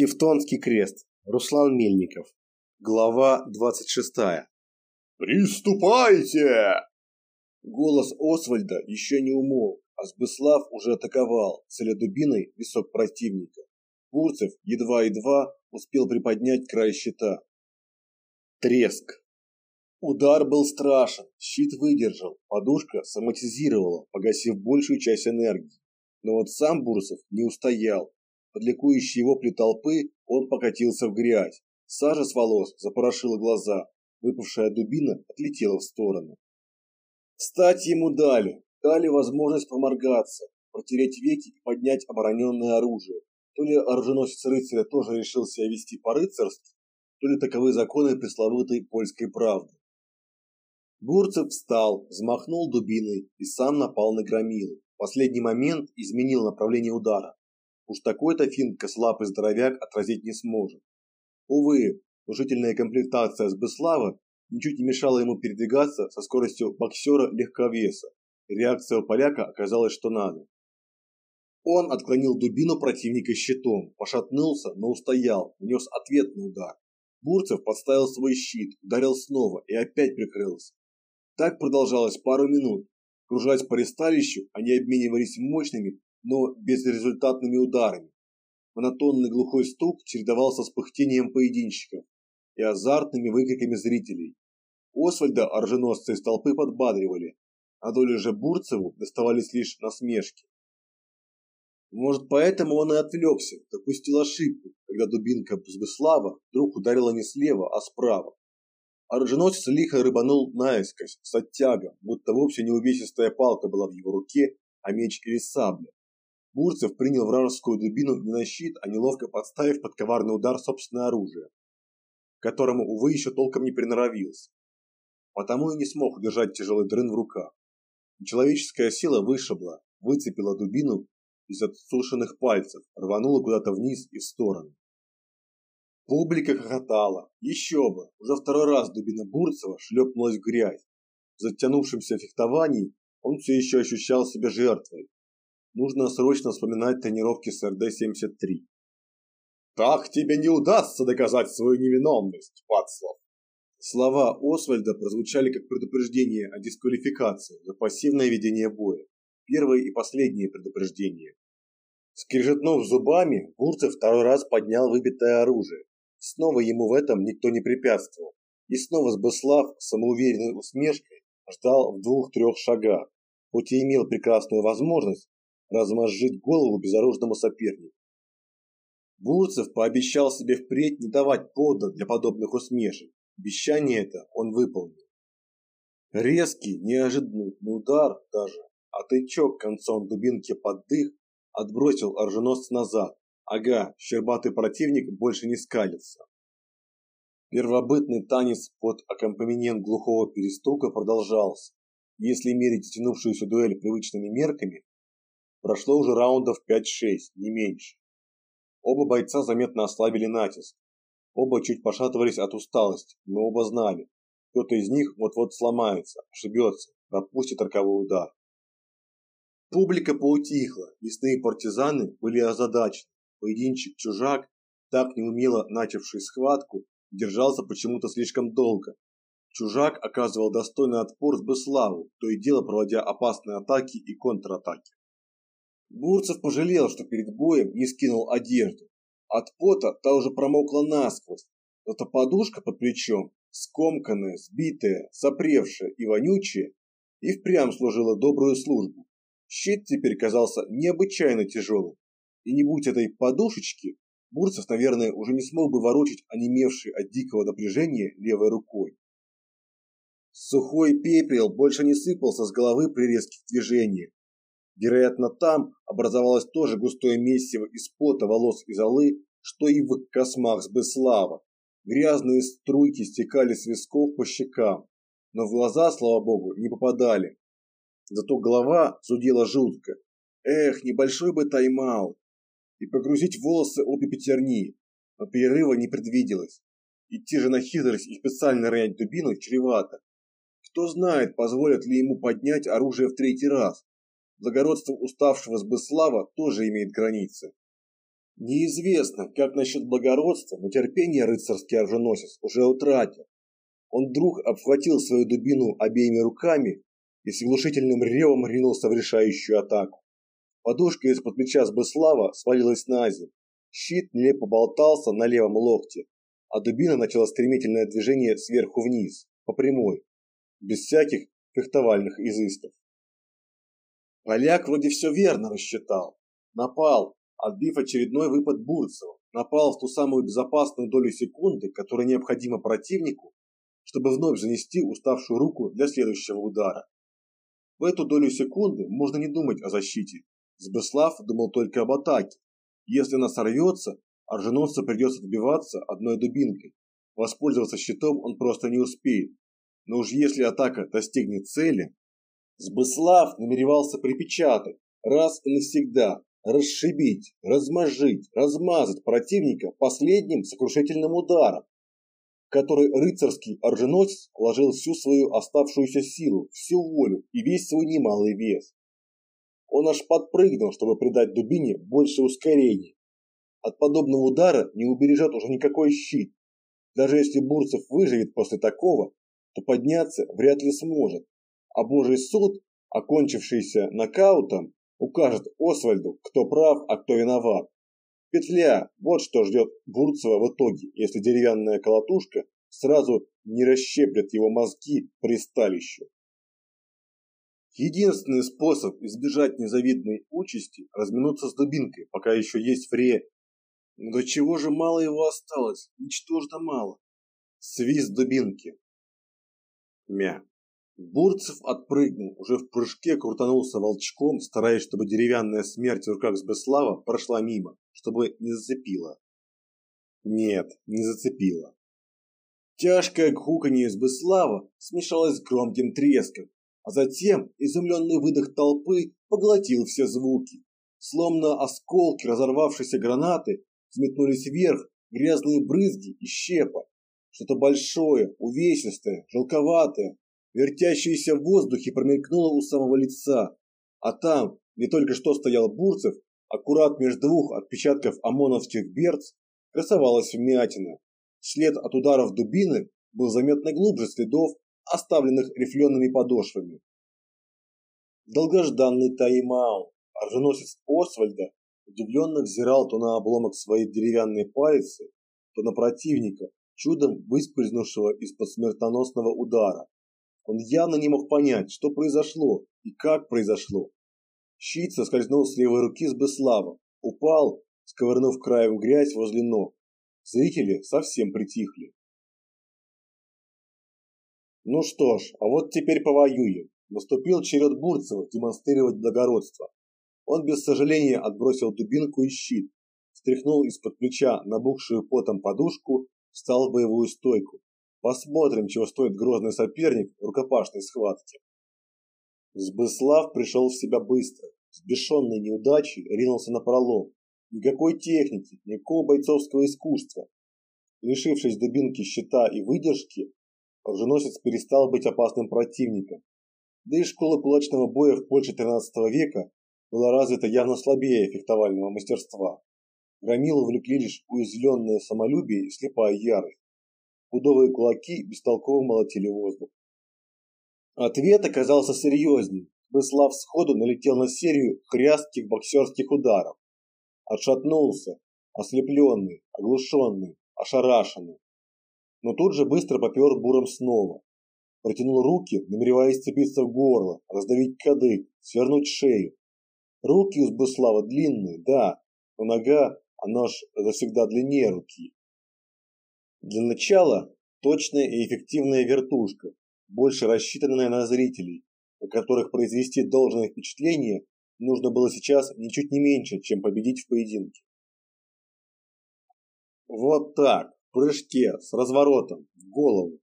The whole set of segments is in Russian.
Тевтонский крест. Руслан Мельников. Глава 26. «Приступайте!» Голос Освальда еще не умолк, а Сбыслав уже атаковал, целя дубиной висок противника. Бурцев едва-едва успел приподнять край щита. Треск. Удар был страшен, щит выдержал, подушка соматизировала, погасив большую часть энергии. Но вот сам Бурцев не устоял. Под ликующие вопли толпы он покатился в грязь. Сажа с волос запорошила глаза, выпавшая дубина отлетела в сторону. Встать ему дали, дали возможность проморгаться, протереть веки и поднять обороненное оружие. То ли оруженосец рыцаря тоже решил себя вести по-рыцарски, то ли таковы законы пресловутой польской правды. Бурцев встал, взмахнул дубиной и сам напал на громилу. В последний момент изменил направление удара. Уж такой-то финт кослап и здоровяк отразить не сможет. Увы, внушительная комплектация с Беслава ничуть не мешала ему передвигаться со скоростью боксера-легковеса. Реакция у поляка оказалась что надо. Он отклонил дубину противника щитом, пошатнулся, но устоял, нанес ответный удар. Бурцев подставил свой щит, ударил снова и опять прикрылся. Так продолжалось пару минут. Кружась по ресталищу, они обменивались мощными, но безрезультатными ударами. Монотонный глухой стук чередовался с пыхтением поединщиков и азартными выкриками зрителей. Освальда оруженосцы из толпы подбадривали, а доле же Бурцеву доставались лишь насмешки. Может, поэтому он и отвлекся, допустил ошибку, когда дубинка Бузбеслава вдруг ударила не слева, а справа. Оруженосец лихо рыбанул наискось, с оттягом, будто вовсе не увесистая палка была в его руке, а меч или сабля. Бурцев принял вражескую дубину не на щит, а неловко подставив под коварный удар собственное оружие, которому, увы, еще толком не приноровился. Потому и не смог удержать тяжелый дрын в руках. Человеческая сила вышибла, выцепила дубину из отсушенных пальцев, рванула куда-то вниз и в сторону. Публика хохотала. Еще бы, уже второй раз дубина Бурцева шлепнулась в грязь. В затянувшемся фехтовании он все еще ощущал себя жертвой. Нужно срочно вспоминать тренировки с РД-73. «Так тебе не удастся доказать свою невиновность, Пацлав!» Слова Освальда прозвучали как предупреждение о дисквалификации за пассивное ведение боя. Первое и последнее предупреждение. Скрежетнув зубами, Бурцев второй раз поднял выбитое оружие. Снова ему в этом никто не препятствовал. И снова Сбыслав с самоуверенной усмешкой ждал в двух-трех шагах, хоть и имел прекрасную возможность размозжить голову безоружному сопернику. Бурцев пообещал себе впредь не давать повода для подобных усмешек. Обещание это он выполнил. Резкий, неожиданный удар даже, а тычок концом дубинки под дых отбросил оруженосца назад, Ага, щербатый противник больше не скалится. Первобытный танец под аккомпанемент глухого перестука продолжался. Если мерить затянувшуюся дуэль привычными мерками, прошло уже раундов 5-6, не меньше. Оба бойца заметно ослабили натиск. Оба чуть пошатывались от усталости, но оба знали, кто-то из них вот-вот сломается, ошибется, пропустит роковой удар. Публика поутихла, лесные партизаны были озадачены. Поединчик-чужак, так неумело начавший схватку, держался почему-то слишком долго. Чужак оказывал достойный отпор с Беславу, то и дело проводя опасные атаки и контратаки. Бурцев пожалел, что перед боем не скинул одежду. От пота та уже промокла насквозь, зато подушка под плечом, скомканная, сбитая, сопревшая и вонючая, и впрямь служила добрую службу. Щит теперь казался необычайно тяжелым, и не будь этой подушечки, Бурцев, наверное, уже не смог бы ворочать онемевший от дикого напряжения левой рукой. Сухой пепел больше не сыпался с головы при резких движениях. Вероятно, там образовалось тоже густое месиво из пота, волос и золы, что и в космах с Беслава. Грязные струйки стекали с висков по щекам, но в глаза, слава богу, не попадали. Зато голова зудела жутко. Эх, небольшой бы тайм-аут и погрузить волосы обе пятерни, но перерыва не предвиделось. Идти же на хитрость и специально ронять дубину чревато. Кто знает, позволят ли ему поднять оружие в третий раз. Благородство уставшего Сбыслава тоже имеет границы. Неизвестно, как насчет благородства, но терпение рыцарский оруженосец уже утратил. Он вдруг обхватил свою дубину обеими руками и с оглушительным ревом ринулся в решающую атаку. Подушка из-под плеча Сбыслава свалилась на землю. Щит нелепо болтался на левом локте, а дубина начала стремительное движение сверху вниз, по прямой, без всяких фехтовальных изысков. Поляк вроде все верно рассчитал. Напал, отбив очередной выпад Бурцева, напал в ту самую безопасную долю секунды, которая необходима противнику, чтобы вновь занести уставшую руку для следующего удара. В эту долю секунды можно не думать о защите. Сбыслав думал только об атаке. Если она сорвется, оруженосцу придется отбиваться одной дубинкой. Воспользоваться щитом он просто не успеет. Но уж если атака достигнет цели, Сбыслав намеревался припечатать раз и навсегда расшибить, размажить, размазать противника последним сокрушительным ударом, в который рыцарский оруженосец вложил всю свою оставшуюся силу, всю волю и весь свой немалый вес. Он аж подпрыгнул, чтобы придать дубине больше ускорения. От подобного удара не убережет уже никакой щит. Даже если Бурцев выживет после такого, то подняться вряд ли сможет. А Божий суд, окончившийся нокаутом, укажет Освальду, кто прав, а кто виноват. Петля – вот что ждет Бурцева в итоге, если деревянная колотушка сразу не расщеплет его мозги при сталищу. Единственный способ избежать незавидной участи – разминуться с дубинкой, пока еще есть время. Но до чего же мало его осталось, ничтожно мало. Свист дубинки. Мя. Бурцев отпрыгнул, уже в прыжке крутанулся волчком, стараясь, чтобы деревянная смерть в руках Сбеслава прошла мимо, чтобы не зацепила. Нет, не зацепила. Тяжкое гуканье Сбеслава смешалось с громким треском, а затем изумленный выдох толпы поглотил все звуки. Словно осколки разорвавшейся гранаты взметнулись вверх грязные брызги и щепа. Что-то большое, увесистое, желковатое, вертящееся в воздухе промелькнуло у самого лица, а там, где только что стоял Бурцев, аккурат между двух отпечатков ОМОНовских берц, красовалась вмятина. След от ударов дубины был заметно глубже следов, оставленных рифлеными подошвами. Долгожданный тайм-аут. Оруженосец Освальда удивленно взирал то на обломок своей деревянной палицы, то на противника, чудом выскользнувшего из-под смертоносного удара. Он явно не мог понять, что произошло и как произошло. Щит соскользнул с левой руки с Беслава, упал, сковырнув краем грязь возле ног. Зрители совсем притихли. Ну что ж, а вот теперь повоюем. Наступил черед Бурцева демонстрировать благородство. Он без сожаления отбросил дубинку и щит, стряхнул из-под плеча набухшую потом подушку, встал в боевую стойку. Посмотрим, чего стоит грозный соперник в рукопашной схватке. Сбыслав пришел в себя быстро, сбешенный неудачей ринулся на пролом. Никакой техники, никакого бойцовского искусства. Лишившись дубинки щита и выдержки, оруженосец перестал быть опасным противником. Да и школа кулачного боя в Польше XIII века была развита явно слабее фехтовального мастерства. Громилу влекли лишь уязвленное самолюбие и слепая ярость. Пудовые кулаки бестолково молотили воздух. Ответ оказался серьезней. Быслав сходу налетел на серию хрястких боксерских ударов. Отшатнулся, ослепленный, оглушенный, ошарашенный. Но тут же быстро попер буром снова. Протянул руки, намереваясь цепиться в горло, раздавить кадык, свернуть шею. Руки у Сбыслава длинные, да, но нога, она ж завсегда длиннее руки. Для начала точная и эффективная вертушка, больше рассчитанная на зрителей, у которых произвести должное впечатление нужно было сейчас ничуть не меньше, чем победить в поединке. Вот так, в прыжке, с разворотом, в голову.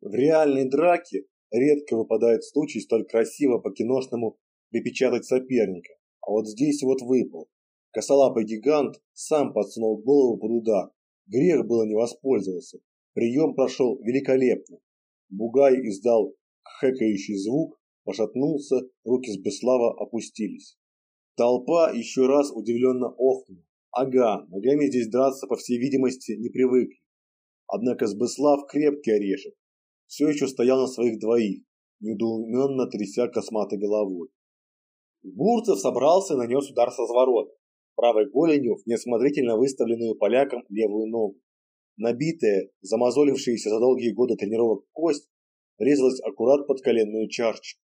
В реальной драке редко выпадает случай столь красиво по-киношному припечатать соперника, а вот здесь вот выпал. Косолапый гигант сам подсунул голову под удар, Грех было не воспользоваться. Прием прошел великолепно. Бугай издал хэкающий звук, пошатнулся, руки Сбеслава опустились. Толпа еще раз удивленно охнула. Ага, ногами здесь драться, по всей видимости, не привыкли. Однако Сбыслав крепкий орешек. Все еще стоял на своих двоих, недоуменно тряся косматой головой. Бурцев собрался и нанес удар со зворота, правой голенью в неосмотрительно выставленную поляком левую ногу. Набитая, замазолившаяся за долгие годы тренировок кость, врезалась аккурат под коленную чарчику.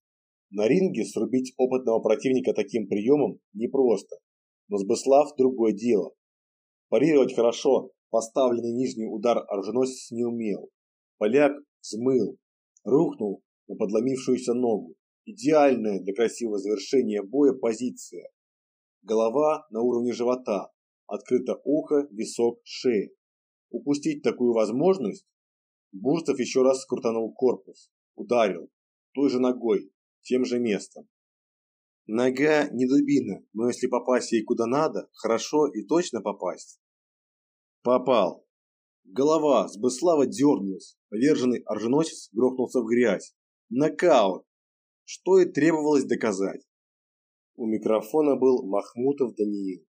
На ринге срубить опытного противника таким приемом непросто, но Сбыслав другое дело. Парировать хорошо поставленный нижний удар оруженосец не умел. Поляк взмыл, рухнул на подломившуюся ногу. Идеальная для красивого завершения боя позиция. Голова на уровне живота, открыто ухо, висок, шея. Упустить такую возможность? Бурцев еще раз крутанул корпус, ударил, той же ногой, тем же местом. Нога не дубина, но если попасть ей куда надо, хорошо и точно попасть. Попал. Голова с Беслава дернулась, поверженный оруженосец грохнулся в грязь. Нокаут! Что и требовалось доказать. У микрофона был Махмутов Даниил.